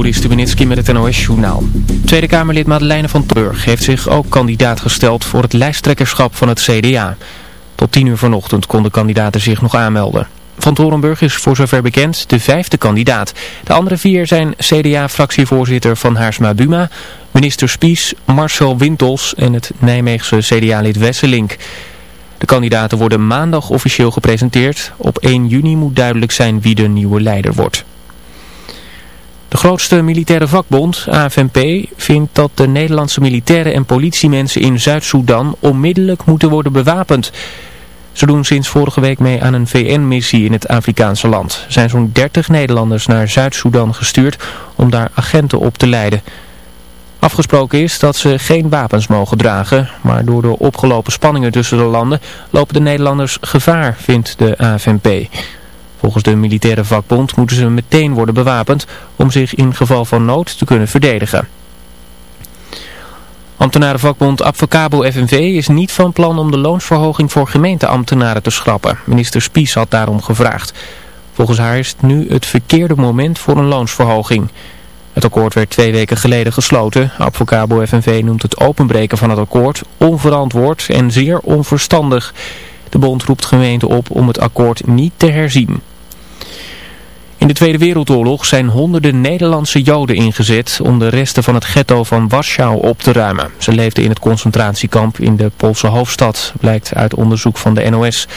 Joris Stubenitski met het NOS-journaal. Tweede Kamerlid Madeleine van Burg heeft zich ook kandidaat gesteld voor het lijsttrekkerschap van het CDA. Tot tien uur vanochtend konden kandidaten zich nog aanmelden. Van Torenburg is voor zover bekend de vijfde kandidaat. De andere vier zijn CDA-fractievoorzitter Van Haarsma Buma, minister Spies, Marcel Wintels en het Nijmeegse CDA-lid Wesselink. De kandidaten worden maandag officieel gepresenteerd. Op 1 juni moet duidelijk zijn wie de nieuwe leider wordt. De grootste militaire vakbond, AFNP, vindt dat de Nederlandse militairen en politiemensen in Zuid-Soedan onmiddellijk moeten worden bewapend. Ze doen sinds vorige week mee aan een VN-missie in het Afrikaanse land. Er zijn zo'n 30 Nederlanders naar Zuid-Soedan gestuurd om daar agenten op te leiden. Afgesproken is dat ze geen wapens mogen dragen, maar door de opgelopen spanningen tussen de landen lopen de Nederlanders gevaar, vindt de AFNP. Volgens de militaire vakbond moeten ze meteen worden bewapend om zich in geval van nood te kunnen verdedigen. Ambtenarenvakbond Advocabo FNV is niet van plan om de loonsverhoging voor gemeenteambtenaren te schrappen. Minister Spies had daarom gevraagd. Volgens haar is het nu het verkeerde moment voor een loonsverhoging. Het akkoord werd twee weken geleden gesloten. Advocabo FNV noemt het openbreken van het akkoord onverantwoord en zeer onverstandig. De bond roept gemeenten op om het akkoord niet te herzien. In de Tweede Wereldoorlog zijn honderden Nederlandse Joden ingezet om de resten van het ghetto van Warschau op te ruimen. Ze leefden in het concentratiekamp in de Poolse hoofdstad, blijkt uit onderzoek van de NOS.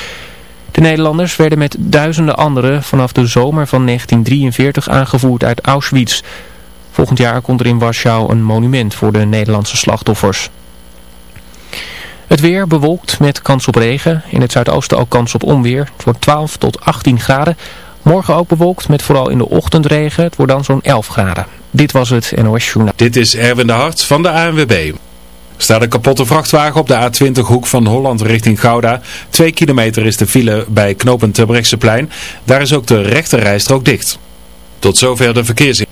De Nederlanders werden met duizenden anderen vanaf de zomer van 1943 aangevoerd uit Auschwitz. Volgend jaar komt er in Warschau een monument voor de Nederlandse slachtoffers. Het weer bewolkt met kans op regen. In het zuidoosten ook kans op onweer. Wordt 12 tot 18 graden. Morgen ook bewolkt met vooral in de ochtend regen. Het wordt dan zo'n 11 graden. Dit was het NOS Journaal. Dit is Erwin de Hart van de ANWB. Staat een kapotte vrachtwagen op de A20 hoek van Holland richting Gouda. Twee kilometer is de file bij knooppunt Terbrechtseplein. Daar is ook de rechterrijstrook dicht. Tot zover de verkeersin.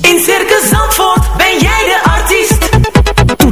In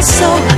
so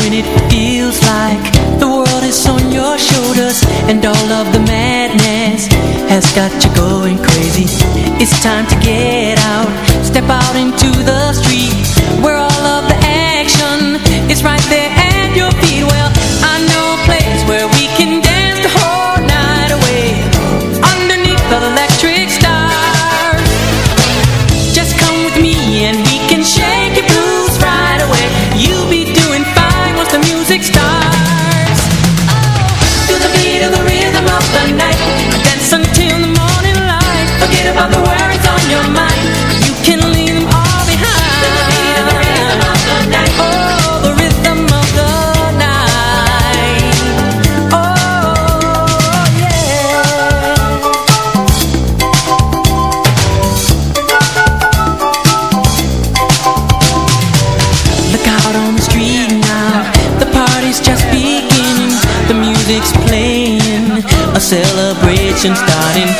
when it feels like the world is on your shoulders and all of the madness has got you going crazy. It's time to get out, step out into the street We're all. conversation starting.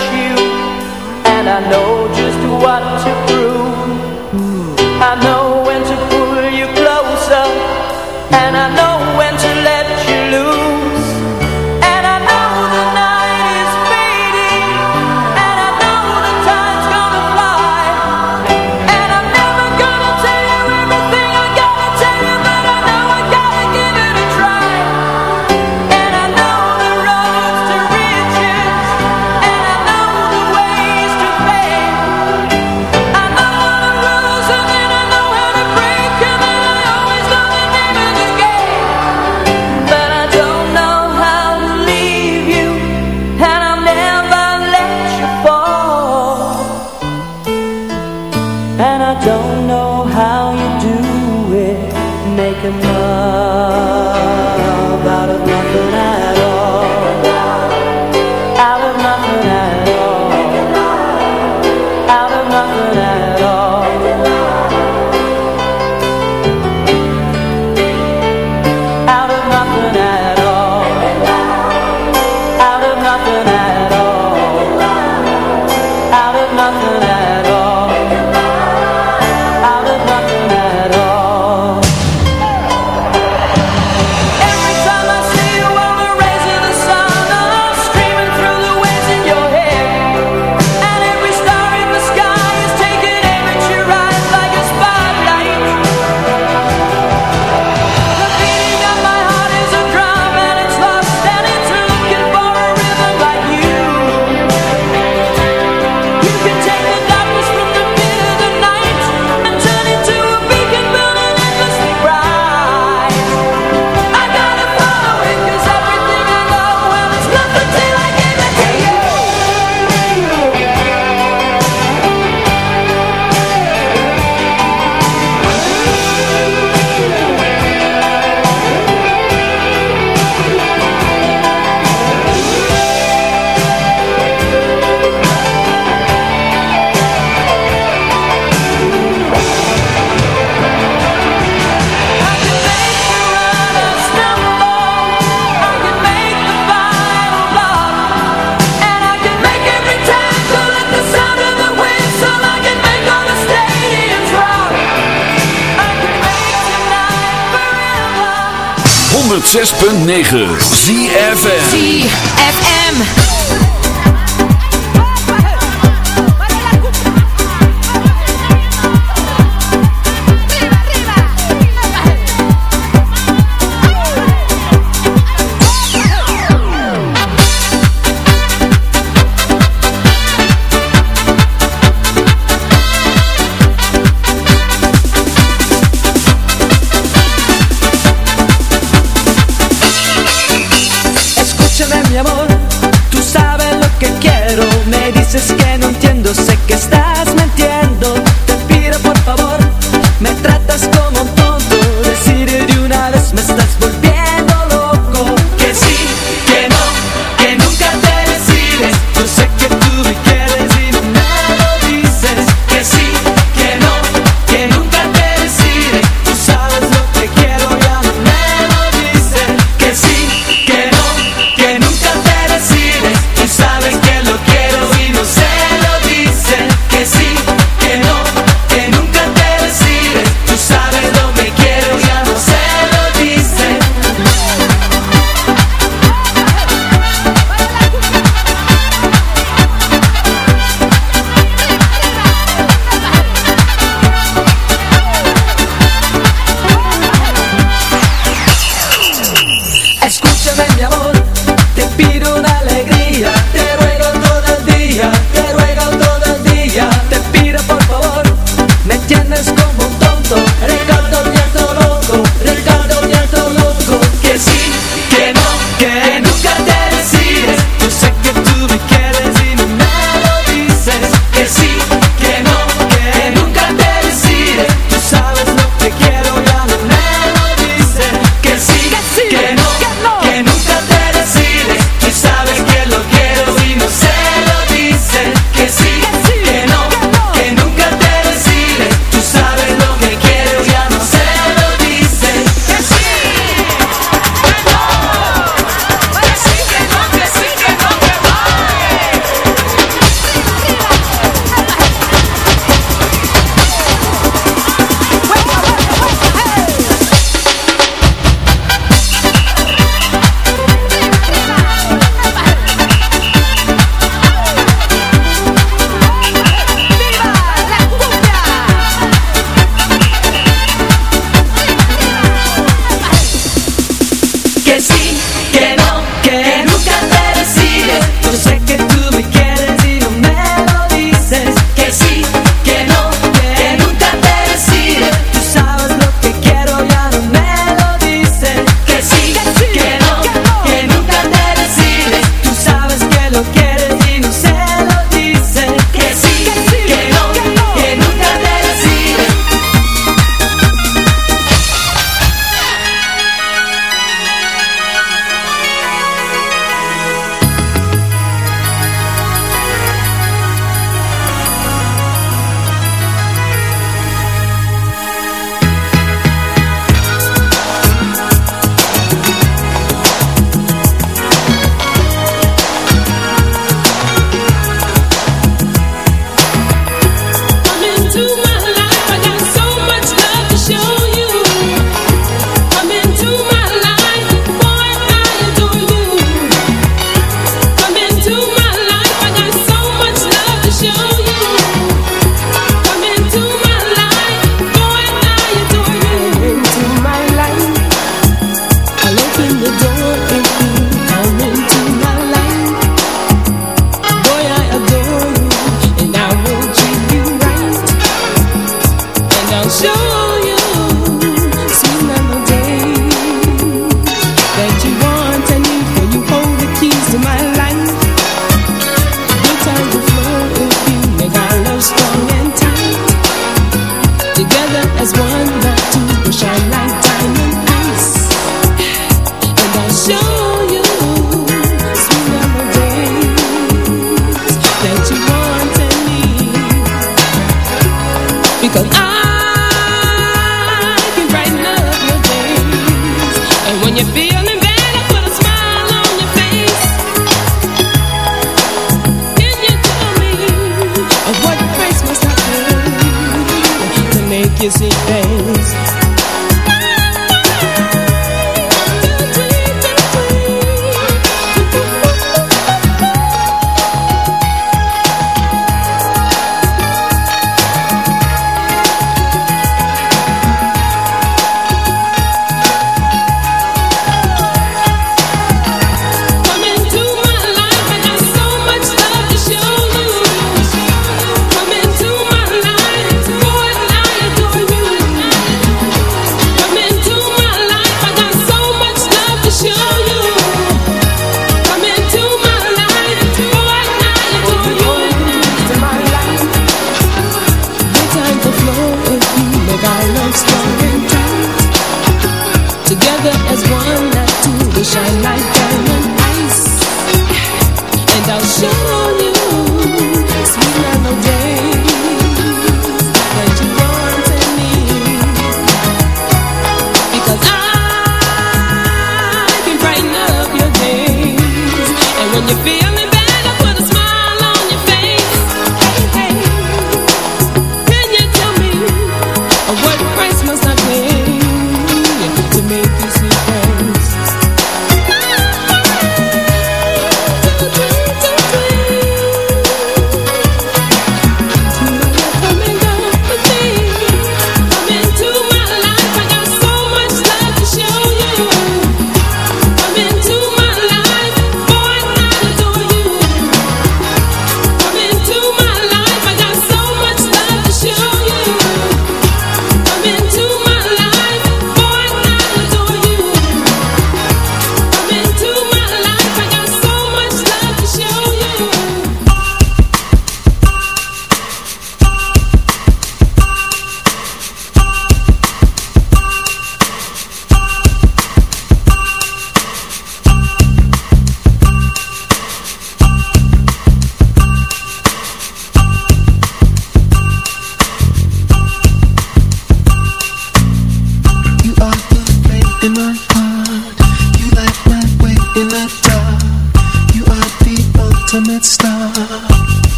I know just what to prove. 106.9 ZFM entiendo, sé que estás